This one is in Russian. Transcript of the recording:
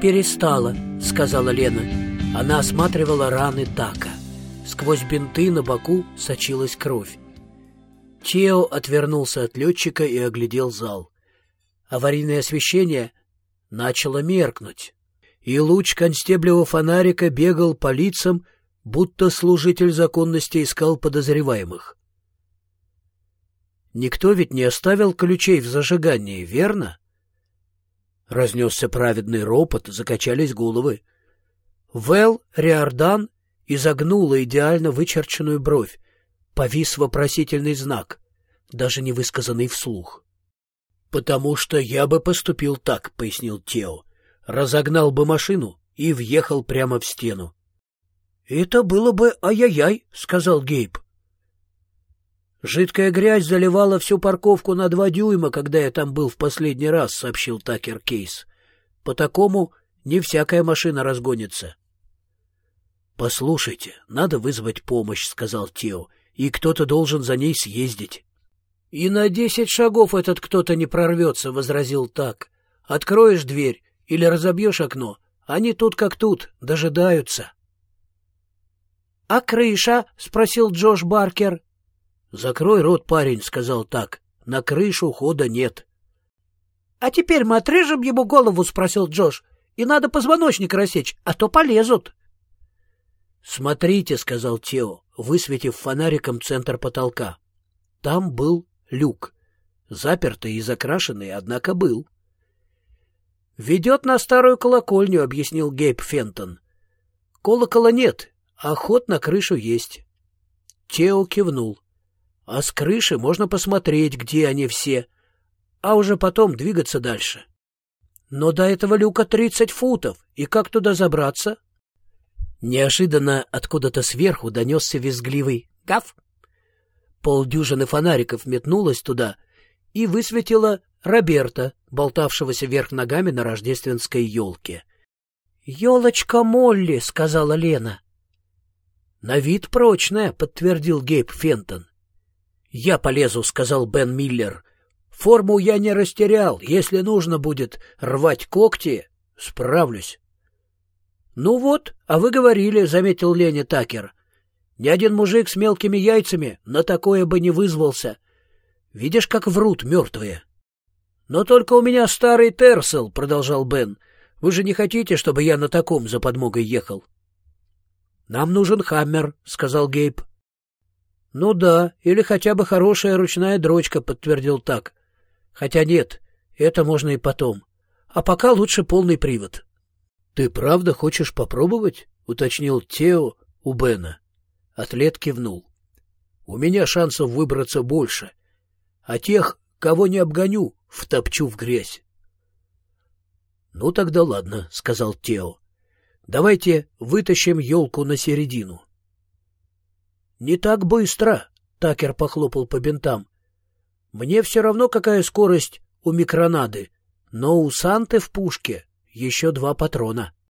«Перестала», — сказала Лена. Она осматривала раны Така. Сквозь бинты на боку сочилась кровь. Тео отвернулся от летчика и оглядел зал. Аварийное освещение начало меркнуть, и луч констеблевого фонарика бегал по лицам, будто служитель законности искал подозреваемых. Никто ведь не оставил ключей в зажигании, верно? Разнесся праведный ропот, закачались головы. Вэл Риордан изогнула идеально вычерченную бровь. Повис вопросительный знак, даже не высказанный вслух. — Потому что я бы поступил так, — пояснил Тео. Разогнал бы машину и въехал прямо в стену. — Это было бы ай-яй-яй, — сказал Гейб. «Жидкая грязь заливала всю парковку на два дюйма, когда я там был в последний раз», — сообщил Такер Кейс. «По такому не всякая машина разгонится». «Послушайте, надо вызвать помощь», — сказал Тео, — «и кто-то должен за ней съездить». «И на десять шагов этот кто-то не прорвется», — возразил Так. «Откроешь дверь или разобьешь окно, они тут как тут, дожидаются». «А крыша?» — спросил Джош Баркер. «Закрой рот, парень», — сказал так. «На крышу хода нет». «А теперь мы отрежем ему голову?» — спросил Джош. «И надо позвоночник рассечь, а то полезут». «Смотрите», — сказал Тео, высветив фонариком центр потолка. Там был люк. Запертый и закрашенный, однако был. «Ведет на старую колокольню», — объяснил Гейб Фентон. «Колокола нет, а ход на крышу есть». Тео кивнул а с крыши можно посмотреть, где они все, а уже потом двигаться дальше. Но до этого люка тридцать футов, и как туда забраться? Неожиданно откуда-то сверху донесся визгливый «Гав!». Полдюжины фонариков метнулось туда и высветило Роберта, болтавшегося вверх ногами на рождественской елке. «Елочка Молли», — сказала Лена. «На вид прочная», — подтвердил Гейб Фентон. «Я полезу», — сказал Бен Миллер. «Форму я не растерял. Если нужно будет рвать когти, справлюсь». «Ну вот, а вы говорили», — заметил Леня Такер. «Ни один мужик с мелкими яйцами на такое бы не вызвался. Видишь, как врут мертвые». «Но только у меня старый Терсел», — продолжал Бен. «Вы же не хотите, чтобы я на таком за подмогой ехал?» «Нам нужен Хаммер», — сказал Гейб. «Ну да, или хотя бы хорошая ручная дрочка», — подтвердил так. «Хотя нет, это можно и потом. А пока лучше полный привод». «Ты правда хочешь попробовать?» — уточнил Тео у Бена. Атлет кивнул. «У меня шансов выбраться больше, а тех, кого не обгоню, втопчу в грязь». «Ну тогда ладно», — сказал Тео. «Давайте вытащим елку на середину». «Не так быстро!» — Такер похлопал по бинтам. «Мне все равно, какая скорость у микронады, но у Санты в пушке еще два патрона».